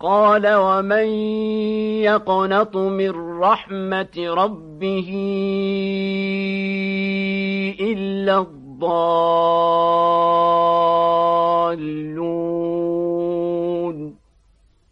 قال ومن يقنط من رحمة ربه إلا الضالون